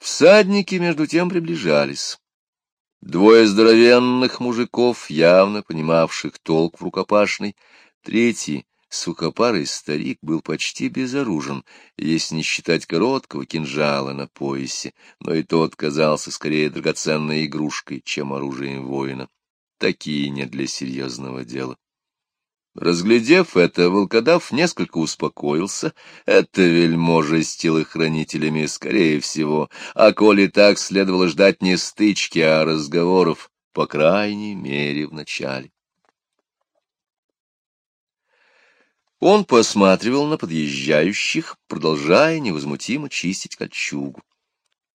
Всадники, между тем, приближались. Двое здоровенных мужиков, явно понимавших толк в рукопашной, третий, сухопарый старик, был почти безоружен, если не считать короткого кинжала на поясе, но и тот казался скорее драгоценной игрушкой, чем оружием воина. Такие не для серьезного дела. Разглядев это, волкодав несколько успокоился. Это вельможа с телохранителями, скорее всего. А коли так, следовало ждать не стычки, а разговоров, по крайней мере, в начале. Он посматривал на подъезжающих, продолжая невозмутимо чистить кольчугу.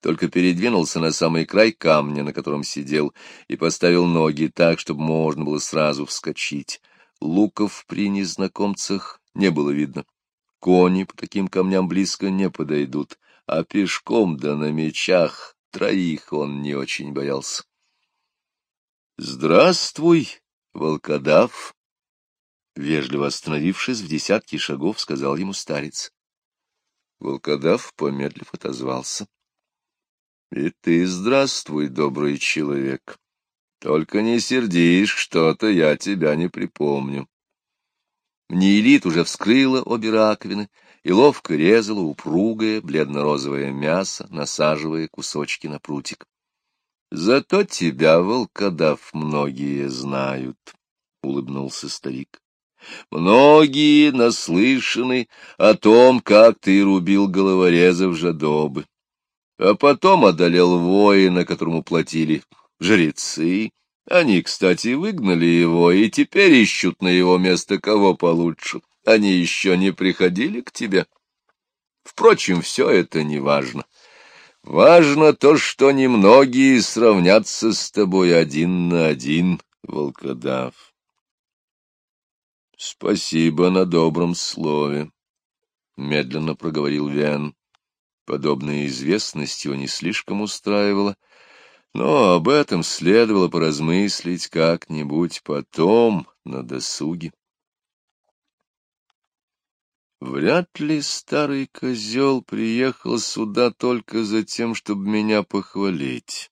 Только передвинулся на самый край камня, на котором сидел, и поставил ноги так, чтобы можно было сразу вскочить. Луков при незнакомцах не было видно. Кони по таким камням близко не подойдут, а пешком да на мечах троих он не очень боялся. — Здравствуй, волкодав! Вежливо остановившись в десятки шагов, сказал ему старец. Волкодав, помедлив, отозвался. — И ты здравствуй, добрый человек. Только не сердишь, что-то я тебя не припомню. Неэлит уже вскрыла обе раковины и ловко резала упругое бледно-розовое мясо, насаживая кусочки на прутик. Зато тебя, волкодав, многие знают, — улыбнулся старик. Многие наслышаны о том, как ты рубил головорезов жадобы, а потом одолел воина, которому платили жрецы. Они, кстати, выгнали его и теперь ищут на его место кого получше. Они еще не приходили к тебе. Впрочем, все это не важно. Важно то, что немногие сравнятся с тобой один на один, волкодав. — Спасибо на добром слове, — медленно проговорил Вен. Подобная известность его не слишком устраивала, — но об этом следовало поразмыслить как-нибудь потом, на досуге. Вряд ли старый козел приехал сюда только за тем, чтобы меня похвалить.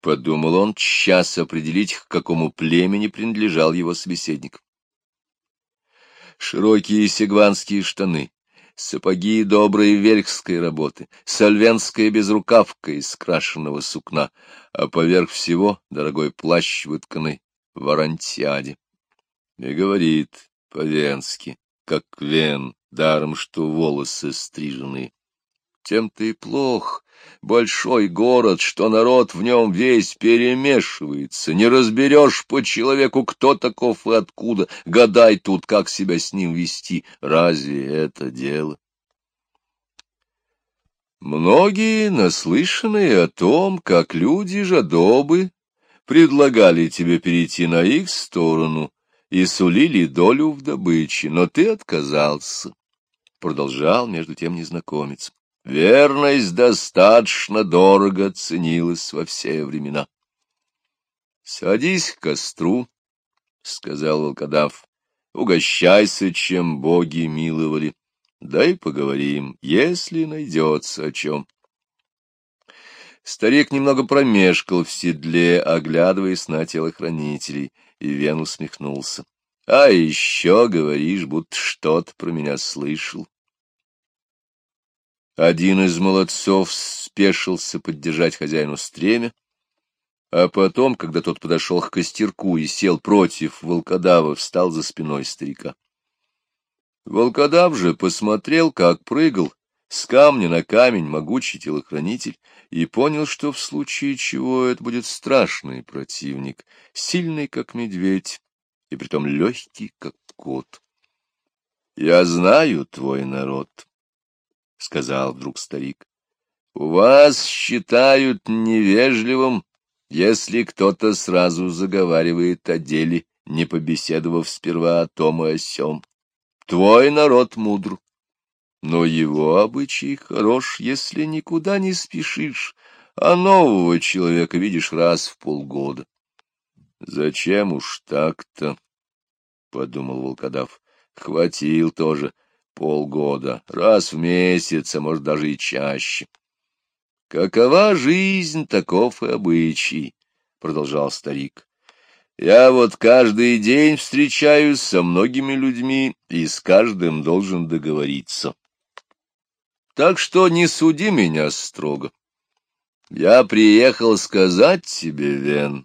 Подумал он, час определить, к какому племени принадлежал его собеседник. Широкие сигванские штаны, сапоги доброй вельхской работы, сальвенская безрукавка из крашеного сукна, а поверх всего дорогой плащ, вытканный в арантиаде. И говорит по-венски, как вен, даром что волосы стрижены. Тем-то и плох большой город, что народ в нем весь перемешивается, не разберешь по человеку, кто таков и откуда, гадай тут, как себя с ним вести, разве это дело? Многие, наслышанные о том, как люди жадобы, предлагали тебе перейти на их сторону и сулили долю в добыче, но ты отказался, — продолжал между тем незнакомец. Верность достаточно дорого ценилась во все времена. — Садись к костру, — сказал волкодав, — угощайся, чем боги миловали. Дай поговорим, если найдется о чем. Старик немного промешкал в седле, оглядываясь на телохранителей, и Вен усмехнулся. — А еще говоришь, будто что-то про меня слышал. Один из молодцов спешился поддержать хозяину стремя, а потом, когда тот подошел к костерку и сел против волкодава, встал за спиной старика. Волкодав же посмотрел, как прыгал с камня на камень могучий телохранитель, и понял, что в случае чего это будет страшный противник, сильный, как медведь, и притом легкий, как кот. — Я знаю твой народ, — сказал вдруг старик. — У вас считают невежливым, если кто-то сразу заговаривает о деле, не побеседовав сперва о том и о сём. Твой народ мудр, но его обычай хорош, если никуда не спешишь, а нового человека видишь раз в полгода. — Зачем уж так-то? — подумал волкодав. — Хватил тоже полгода, раз в месяц, а может даже и чаще. Какова жизнь, таков и обычай, — продолжал старик. Я вот каждый день встречаюсь со многими людьми и с каждым должен договориться. Так что не суди меня строго. Я приехал сказать тебе, Вен,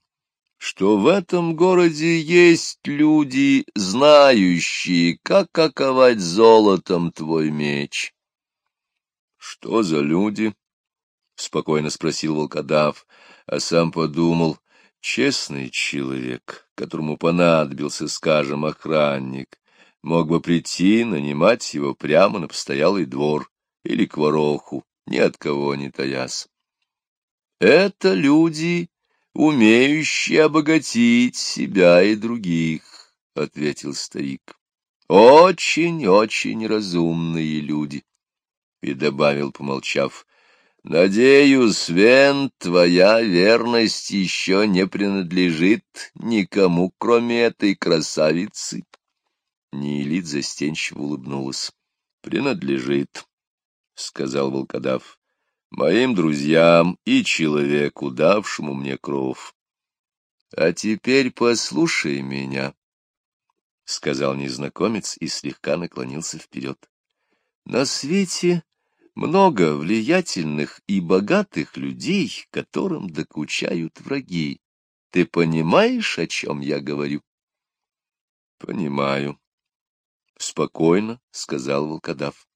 что в этом городе есть люди, знающие, как оковать золотом твой меч. — Что за люди? — спокойно спросил волкодав, а сам подумал, честный человек, которому понадобился, скажем, охранник, мог бы прийти, нанимать его прямо на постоялый двор или к вороху, ни от кого не таясь. Это люди, умеющие обогатить себя и других, — ответил старик. Очень-очень разумные люди. И добавил, помолчав, Надеюсь, Вен, твоя верность еще не принадлежит никому, кроме этой красавицы. Неэлит застенчиво улыбнулась. — Принадлежит, — сказал волкодав, — моим друзьям и человеку, давшему мне кров. — А теперь послушай меня, — сказал незнакомец и слегка наклонился вперед. — На свете много влиятельных и богатых людей, которым докучают враги. Ты понимаешь, о чем я говорю? — Понимаю. — Спокойно, — сказал волкодав.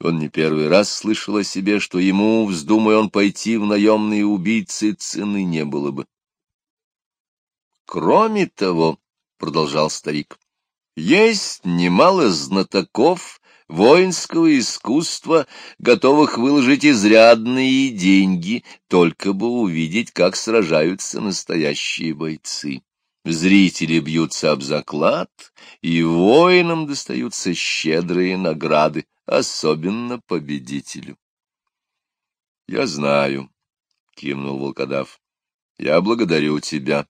Он не первый раз слышал о себе, что ему, вздумай он пойти в наемные убийцы, цены не было бы. — Кроме того, — продолжал старик, — есть немало знатоков, воинского искусства, готовых выложить изрядные деньги, только бы увидеть, как сражаются настоящие бойцы. Зрители бьются об заклад, и воинам достаются щедрые награды, особенно победителю. — Я знаю, — кивнул волкодав, — я благодарю тебя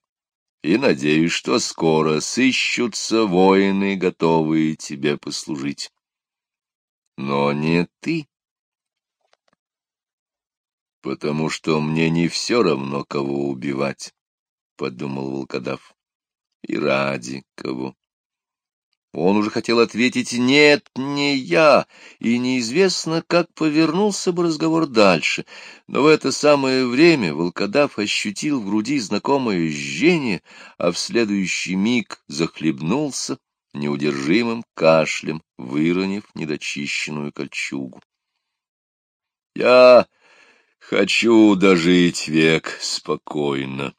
и надеюсь, что скоро сыщутся воины, готовые тебе послужить но не ты. Потому что мне не все равно, кого убивать, — подумал волкодав. И ради кого. Он уже хотел ответить «нет, не я», и неизвестно, как повернулся бы разговор дальше, но в это самое время волкодав ощутил в груди знакомое жжение, а в следующий миг захлебнулся неудержимым кашлем, выронив недочищенную кольчугу. — Я хочу дожить век спокойно, —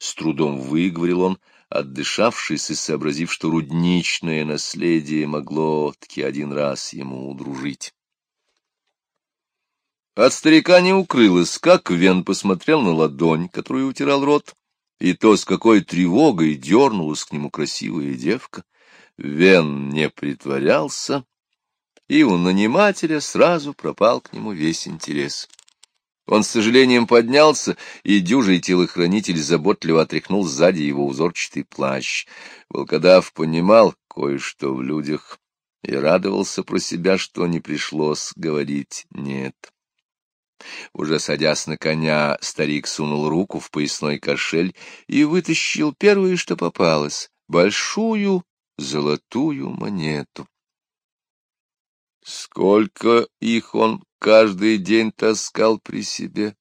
с трудом выговорил он, отдышавшись и сообразив, что рудничное наследие могло таки один раз ему удружить. От старика не укрылось, как Вен посмотрел на ладонь, которую утирал рот, и то, с какой тревогой дернулась к нему красивая девка. Вен не притворялся, и у нанимателя сразу пропал к нему весь интерес. Он с сожалением поднялся, и дюжий телохранитель заботливо отряхнул сзади его узорчатый плащ. Волкодав понимал кое-что в людях и радовался про себя, что не пришлось говорить «нет». Уже садясь на коня, старик сунул руку в поясной кошель и вытащил первое, что попалось — большую золотую монету. Сколько их он каждый день таскал при себе,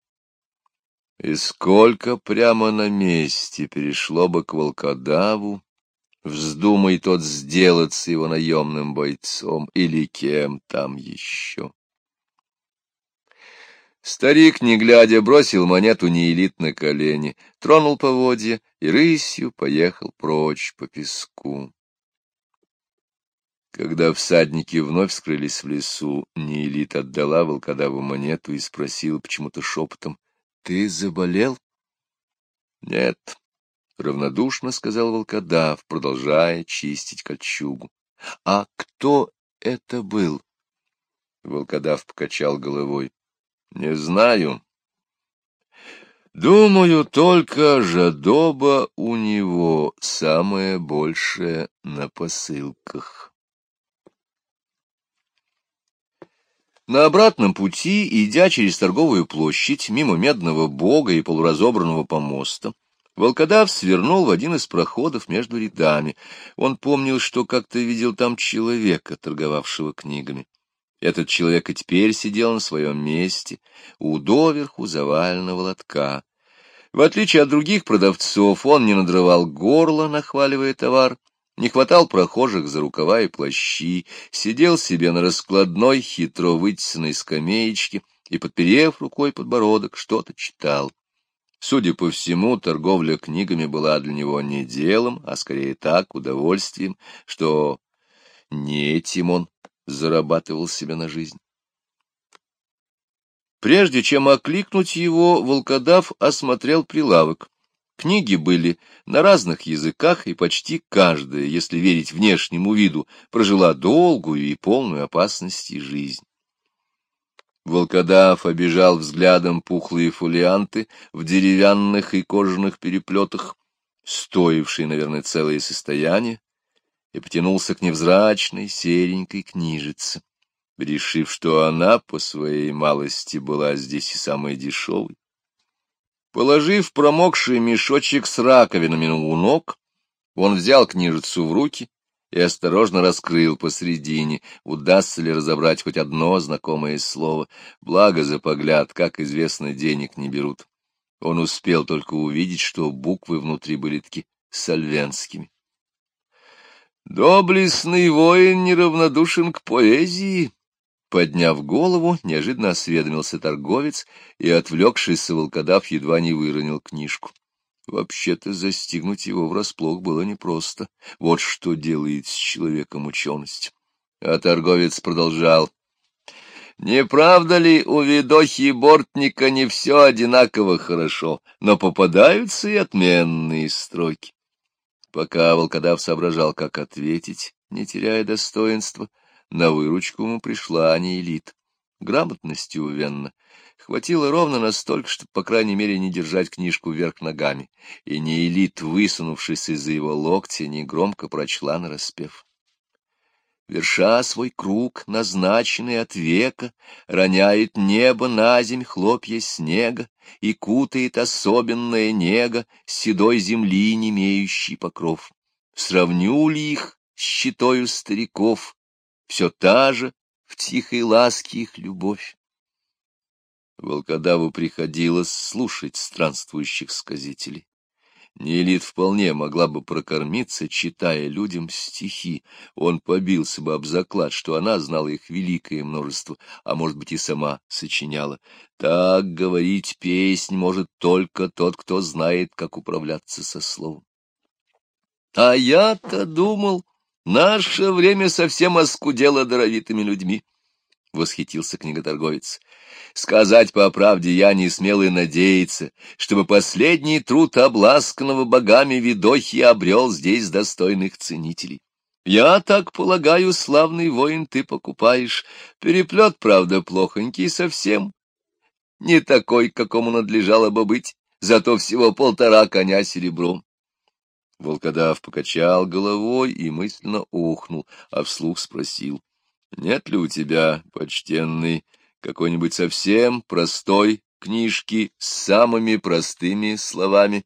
и сколько прямо на месте перешло бы к волкодаву, вздумай тот сделаться его наемным бойцом или кем там еще. Старик, не глядя, бросил монету неэлит на колени, тронул поводья и рысью поехал прочь по песку. Когда всадники вновь скрылись в лесу, Неэлит отдала волкодаву монету и спросила почему-то шепотом, — Ты заболел? — Нет, — равнодушно сказал волкодав, продолжая чистить кольчугу. — А кто это был? Волкодав покачал головой. — Не знаю. Думаю, только жадоба у него самое большее на посылках. На обратном пути, идя через торговую площадь, мимо медного бога и полуразобранного помоста, волкодав свернул в один из проходов между рядами. Он помнил, что как-то видел там человека, торговавшего книгами. Этот человек и теперь сидел на своем месте, у доверху заваленного лотка. В отличие от других продавцов, он не надрывал горло, нахваливая товар, не хватал прохожих за рукава и плащи, сидел себе на раскладной, хитро вытесанной скамеечке и, подперев рукой подбородок, что-то читал. Судя по всему, торговля книгами была для него не делом, а скорее так, удовольствием, что не этим он зарабатывал себе на жизнь. Прежде чем окликнуть его, волкодав осмотрел прилавок. Книги были на разных языках, и почти каждая, если верить внешнему виду, прожила долгую и полную опасности жизнь. Волкодав обижал взглядом пухлые фолианты в деревянных и кожаных переплетах, стоившие, наверное, целое состояние, и потянулся к невзрачной серенькой книжице решив, что она по своей малости была здесь и самой дешевой. Положив промокший мешочек с раковинами у ног, он взял книжицу в руки и осторожно раскрыл посредине, удастся ли разобрать хоть одно знакомое слово. Благо за погляд, как известно, денег не берут. Он успел только увидеть, что буквы внутри были таки сальвенскими. Доблестный воин неравнодушен к поэзии, Подняв голову, неожиданно осведомился торговец и, отвлекшийся волкодав, едва не выронил книжку. Вообще-то застигнуть его врасплох было непросто. Вот что делает с человеком ученость. А торговец продолжал. Не правда ли у Видохи и Бортника не все одинаково хорошо, но попадаются и отменные строки? Пока волкодав соображал, как ответить, не теряя достоинства, на выручку ему пришла Неэлит. Грамотности у Венна хватило ровно настолько, чтобы, по крайней мере, не держать книжку вверх ногами, и Неэлит, высунувшись из-за его локтя, негромко прочла нараспев. Верша свой круг, назначенный от века, роняет небо на земь хлопья снега и кутает особенная нега седой земли немеющий покров. Сравню ли их с щитою стариков, все та же в тихой ласке их любовь. Волкодаву приходилось слушать странствующих сказителей. Нелит вполне могла бы прокормиться, читая людям стихи. Он побился бы об заклад, что она знала их великое множество, а может быть и сама сочиняла. Так говорить песнь может только тот, кто знает, как управляться со словом. А я-то думал, Наше время совсем оскудело даровитыми людьми, — восхитился книготорговец. Сказать по правде я не смел и надеяться, чтобы последний труд обласканного богами Видохи обрел здесь достойных ценителей. Я так полагаю, славный воин ты покупаешь. Переплет, правда, плохонький совсем. Не такой, какому надлежало бы быть, зато всего полтора коня серебром. Волкодав покачал головой и мысленно ухнул, а вслух спросил. — Нет ли у тебя, почтенный, какой-нибудь совсем простой книжки с самыми простыми словами?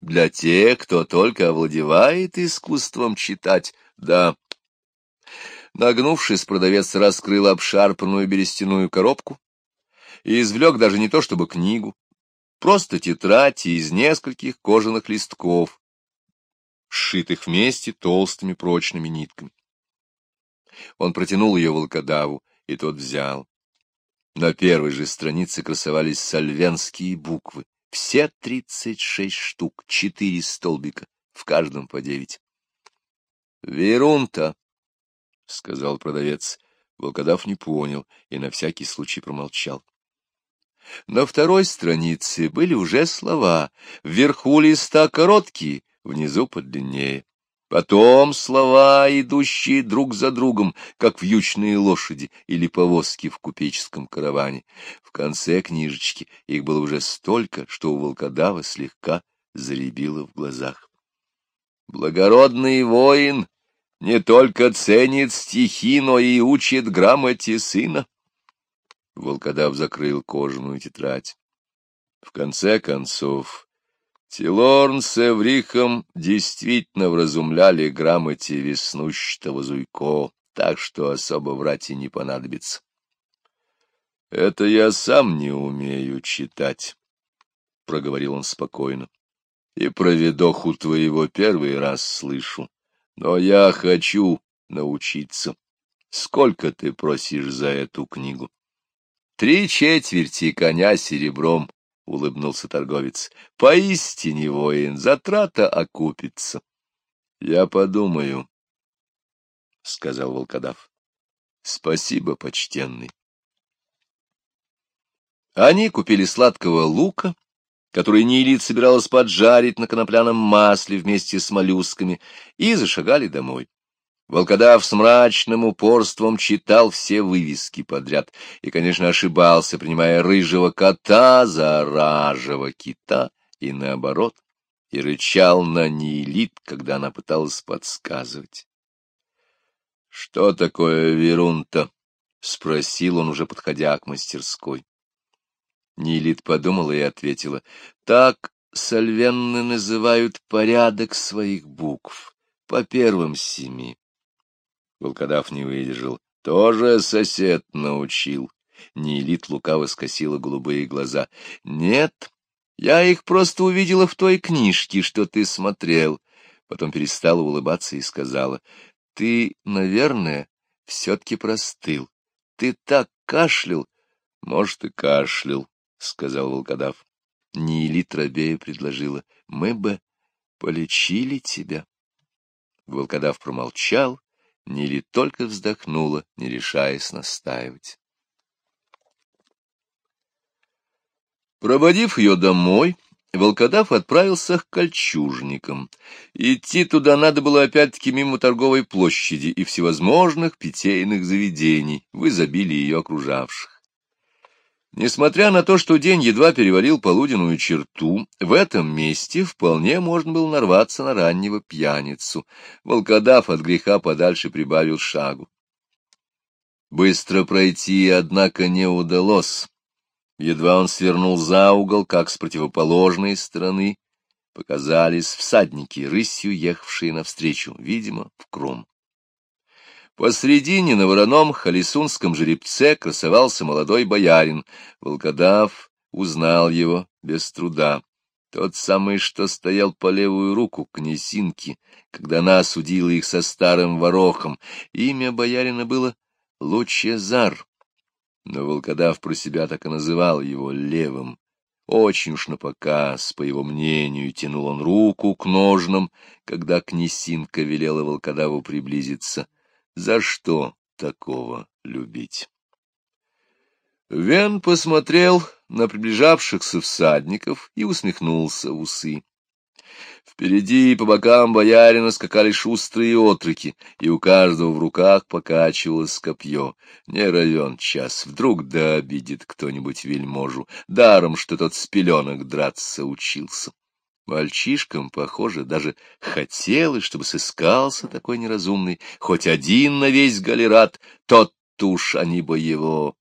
Для тех, кто только овладевает искусством читать, да. Нагнувшись, продавец раскрыл обшарпанную берестяную коробку и извлек даже не то чтобы книгу, просто тетрадь из нескольких кожаных листков, сшитых вместе толстыми прочными нитками. Он протянул ее волкодаву, и тот взял. На первой же странице красовались сальвенские буквы, все тридцать шесть штук, четыре столбика, в каждом по девять. — Верунта, — сказал продавец. Волкодав не понял и на всякий случай промолчал. На второй странице были уже слова, вверху листа короткие, внизу подлиннее. Потом слова, идущие друг за другом, как вьючные лошади или повозки в купеческом караване. В конце книжечки их было уже столько, что у волкодава слегка заребило в глазах. Благородный воин не только ценит стихи, но и учит грамоте сына. Волкодав закрыл кожаную тетрадь. В конце концов, Тилорн с Эврихом действительно вразумляли грамоте веснущего Зуйко, так что особо врать и не понадобится. — Это я сам не умею читать, — проговорил он спокойно. — И про видоху твоего первый раз слышу. Но я хочу научиться. Сколько ты просишь за эту книгу? — Три четверти коня серебром, — улыбнулся торговец. — Поистине, воин, затрата окупится. — Я подумаю, — сказал волкодав. — Спасибо, почтенный. Они купили сладкого лука, который Нилит собиралась поджарить на конопляном масле вместе с моллюсками, и зашагали домой. Волкодав с мрачным упорством читал все вывески подряд и, конечно, ошибался, принимая рыжего кота за ражего кита и наоборот, и рычал на Нилит, когда она пыталась подсказывать. — Что такое Верунта? — спросил он, уже подходя к мастерской. Нилит подумала и ответила. — Так сальвенны называют порядок своих букв, по первым семи. Волкодав не выдержал. — Тоже сосед научил. Нилит лукаво скосила голубые глаза. — Нет, я их просто увидела в той книжке, что ты смотрел. Потом перестала улыбаться и сказала. — Ты, наверное, все-таки простыл. Ты так кашлял. — Может, и кашлял, — сказал волкодав. Нилит рабея предложила. — Мы бы полечили тебя. Волкодав промолчал, Нили только вздохнула, не решаясь настаивать. Проводив ее домой, волкодав отправился к кольчужникам. Идти туда надо было опять-таки мимо торговой площади и всевозможных питейных заведений, в изобилии ее окружавших. Несмотря на то, что день едва перевалил полуденную черту, в этом месте вполне можно было нарваться на раннего пьяницу. Волкодав от греха подальше прибавил шагу. Быстро пройти, однако, не удалось. Едва он свернул за угол, как с противоположной стороны показались всадники, рысью ехавшие навстречу, видимо, в Кром. Посредине на вороном халисунском жеребце красовался молодой боярин. Волкодав узнал его без труда. Тот самый, что стоял по левую руку князинки, когда она осудила их со старым ворохом. Имя боярина было Лучезар, но волкодав про себя так и называл его левым. Очень уж напоказ, по его мнению, тянул он руку к ножнам, когда князинка велела волкодаву приблизиться — за что такого любить? Вен посмотрел на приближавшихся всадников и усмехнулся в усы. Впереди и по бокам боярина скакали шустрые отроки, и у каждого в руках покачивалось копье. Не равен час, вдруг да обидит кто-нибудь вельможу, даром, что тот с пеленок драться учился. Мальчишкам, похоже, даже хотелось, чтобы сыскался такой неразумный, хоть один на весь галерат, тот-то уж они бы его.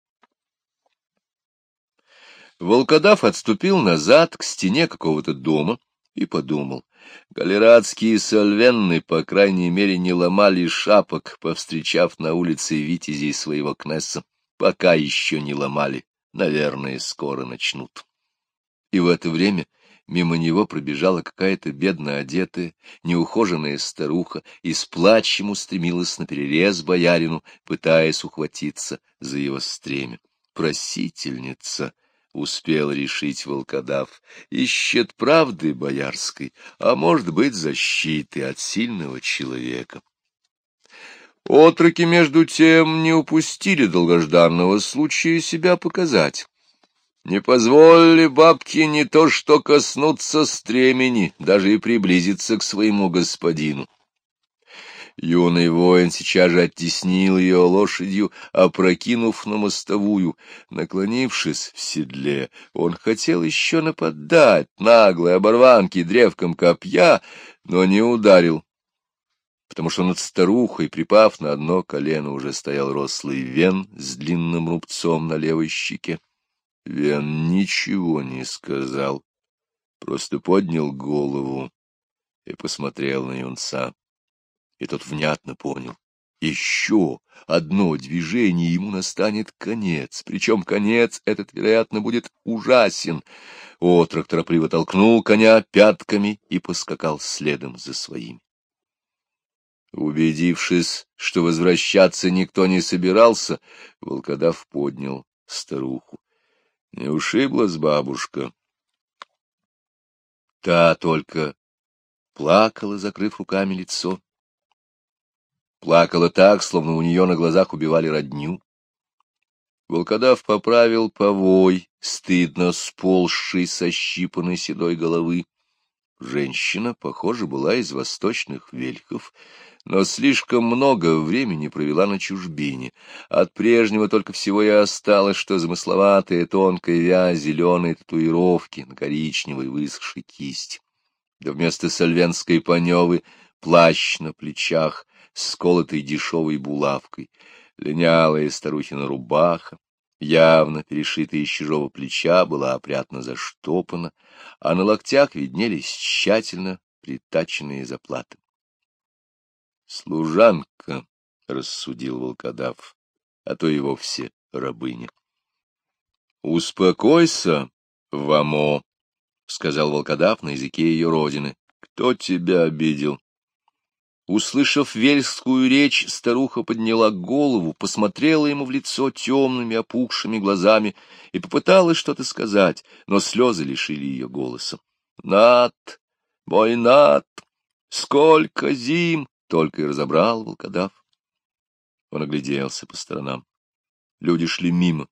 Волкодав отступил назад к стене какого-то дома и подумал. Галератские сольвенны, по крайней мере, не ломали шапок, повстречав на улице витязей своего кнесса. Пока еще не ломали, наверное, скоро начнут. И в это время Мимо него пробежала какая-то бедно одетая, неухоженная старуха и с плачем устремилась на перерез боярину, пытаясь ухватиться за его стремя. Просительница, — успел решить волкодав, — ищет правды боярской, а может быть защиты от сильного человека. Отроки, между тем, не упустили долгожданного случая себя показать. Не позволили бабке не то что коснуться стремени, даже и приблизиться к своему господину. Юный воин сейчас же оттеснил ее лошадью, опрокинув на мостовую. Наклонившись в седле, он хотел еще нападать наглой оборванке древком копья, но не ударил потому что над старухой, припав на одно колено, уже стоял рослый вен с длинным рубцом на левой щеке. Вен ничего не сказал, просто поднял голову и посмотрел на юнца. И тот внятно понял. Еще одно движение, ему настанет конец, причем конец этот, вероятно, будет ужасен. Отрок торопливо толкнул коня пятками и поскакал следом за своим. Убедившись, что возвращаться никто не собирался, волкодав поднял старуху. Не ушиблась бабушка. Та только плакала, закрыв руками лицо. Плакала так, словно у нее на глазах убивали родню. Волкодав поправил повой, стыдно сползший со щипанной седой головы. Женщина, похоже, была из восточных вельхов, но слишком много времени провела на чужбине. От прежнего только всего и осталось, что замысловатая тонкая вязь зеленой татуировки на коричневой высохшей кисти. Да вместо сальвенской паневы плащ на плечах, сколотой дешевой булавкой, линялая старухина рубаха, явно перешитая из чужого плеча, была опрятно заштопана, а на локтях виднелись тщательно притаченные заплаты. Служанка, — рассудил волкодав, — а то и вовсе рабыня. — Успокойся, Вамо, — сказал волкодав на языке ее родины. — Кто тебя обидел? Услышав вельскую речь, старуха подняла голову, посмотрела ему в лицо темными опухшими глазами и попыталась что-то сказать, но слезы лишили ее голоса. — Над, мой Над, сколько зим! — только и разобрал волкодав. Он огляделся по сторонам. Люди шли мимо,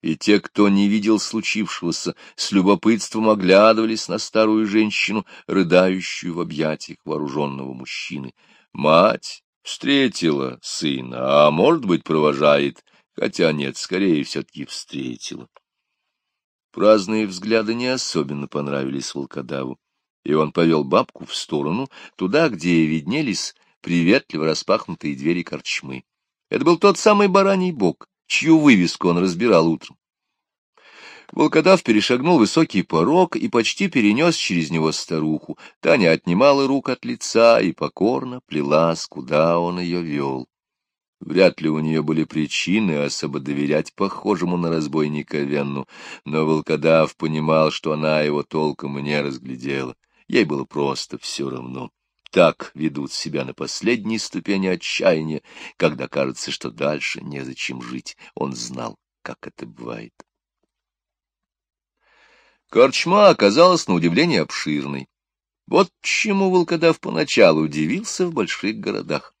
и те, кто не видел случившегося, с любопытством оглядывались на старую женщину, рыдающую в объятиях вооруженного мужчины. Мать встретила сына, а, может быть, провожает, хотя нет, скорее все-таки встретила. Праздные взгляды не особенно понравились волкодаву, и он повел бабку в сторону, туда, где виднелись приветливо распахнутые двери корчмы. Это был тот самый бараний бок, чью вывеску он разбирал утром. Волкодав перешагнул высокий порог и почти перенес через него старуху. Таня отнимала рук от лица и покорно плелась, куда он ее вел. Вряд ли у нее были причины особо доверять похожему на разбойника Венну, но волкодав понимал, что она его толком и не разглядела. Ей было просто все равно так ведут себя на последней ступени отчаяния, когда кажется, что дальше незачем жить. Он знал, как это бывает. Корчма оказалась на удивление обширной. Вот чему волкодав поначалу удивился в больших городах.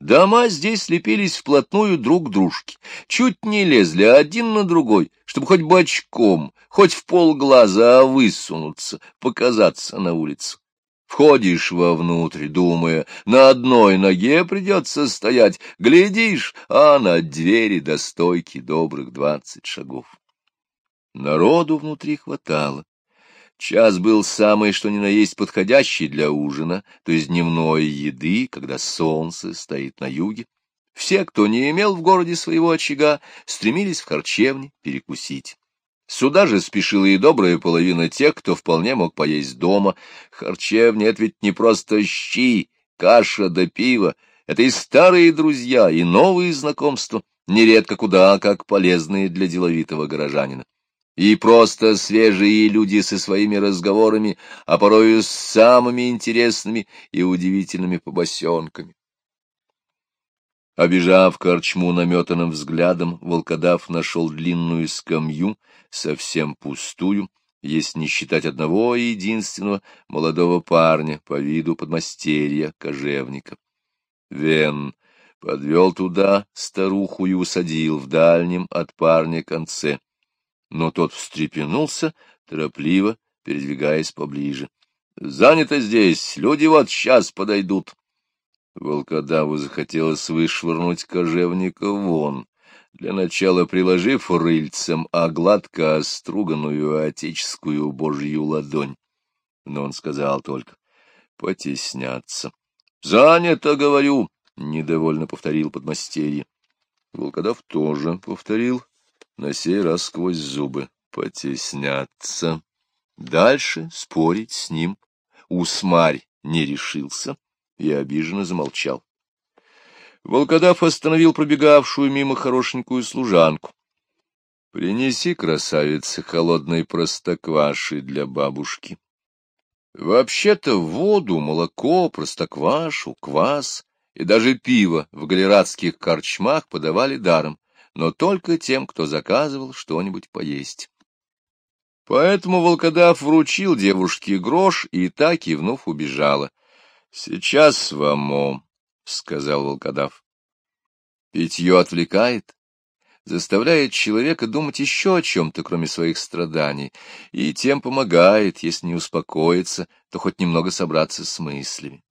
Дома здесь лепились вплотную друг к дружке, чуть не лезли один на другой, чтобы хоть бочком, хоть в полглаза высунуться, показаться на улицу. Входишь вовнутрь, думая, на одной ноге придется стоять, глядишь, а на двери до стойки добрых двадцать шагов. Народу внутри хватало. Час был самый, что ни на есть, подходящий для ужина, то есть дневной еды, когда солнце стоит на юге. Все, кто не имел в городе своего очага, стремились в харчевне перекусить. Сюда же спешила и добрая половина тех, кто вполне мог поесть дома. Харчевня — это ведь не просто щи, каша да пиво. Это и старые друзья, и новые знакомства, нередко куда как полезные для деловитого горожанина. И просто свежие люди со своими разговорами, а порою с самыми интересными и удивительными побосенками. Обежав корчму наметанным взглядом, волкодав нашел длинную скамью, совсем пустую, если не считать одного единственного молодого парня по виду подмастерья, кожевника. Вен подвел туда старуху и усадил в дальнем от парня конце. Но тот встрепенулся, торопливо передвигаясь поближе. — Занято здесь, люди вот сейчас подойдут. Волкодаву захотелось вышвырнуть кожевника вон, для начала приложив рыльцем, а гладко оструганную отеческую божью ладонь. Но он сказал только потесняться. — Занято, говорю, — недовольно повторил подмастерье. Волкодав тоже повторил, на сей раз сквозь зубы. Потесняться. Дальше спорить с ним Усмарь не решился и обиженно замолчал. Волкодав остановил пробегавшую мимо хорошенькую служанку. — Принеси, красавица, холодной простокваши для бабушки. Вообще-то воду, молоко, простоквашу, квас и даже пиво в галератских корчмах подавали даром, но только тем, кто заказывал что-нибудь поесть. Поэтому волкодав вручил девушке грош, и та, кивнув, убежала. — Сейчас вам, — сказал волкодав. Питье отвлекает, заставляет человека думать еще о чем-то, кроме своих страданий, и тем помогает, если не успокоиться, то хоть немного собраться с мыслями.